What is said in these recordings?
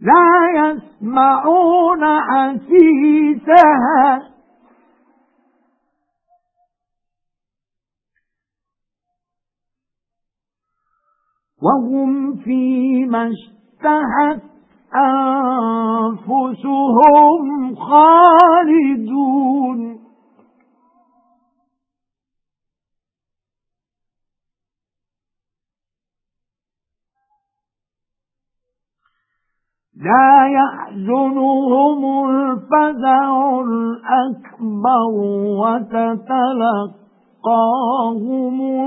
لا يسمعون حسيسها. وهم فيما اشتهت أنفسهم خالدون لا يحزنهم الفزع الأكبر وتتلقاهم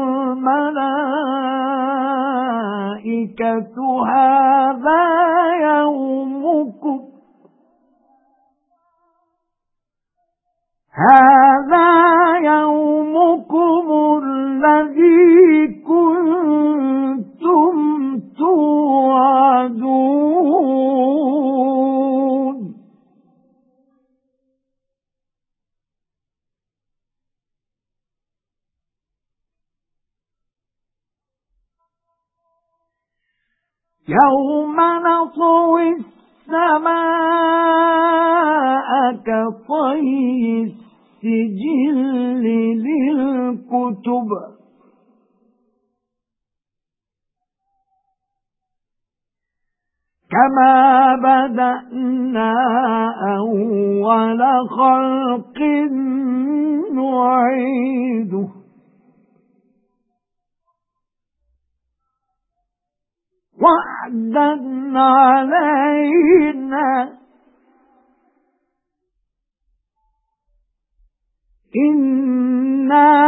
الملائكة. هذا يومكم. هذا يَوْمَ نَطْوِي السَّمَاءَ كَطَيِّ السِّجِلِّ لِلْكُتُبِ. كَمَا بَدَأْنَا أَوَّلَ خَلْقٍ وعدا علينا إنا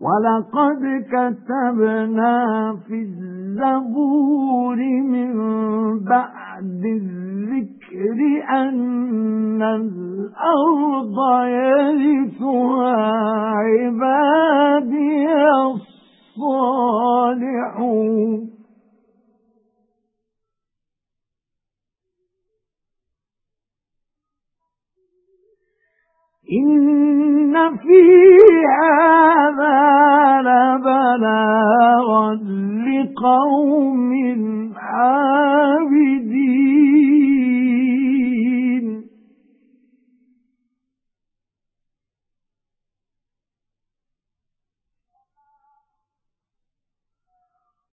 وَلَقَدْ كَتَبْنَا فِي الزَّبُورِ مِنْ بَعْدِ الذِّكْرِ أَنَّ الْأَرْضَ يَرِثُهَا عِبَادِيَ الصَّالِحُونَ إِنَّ فِي هَذَا لَبَلَاغًا لِقَوْمٍ حَالٍ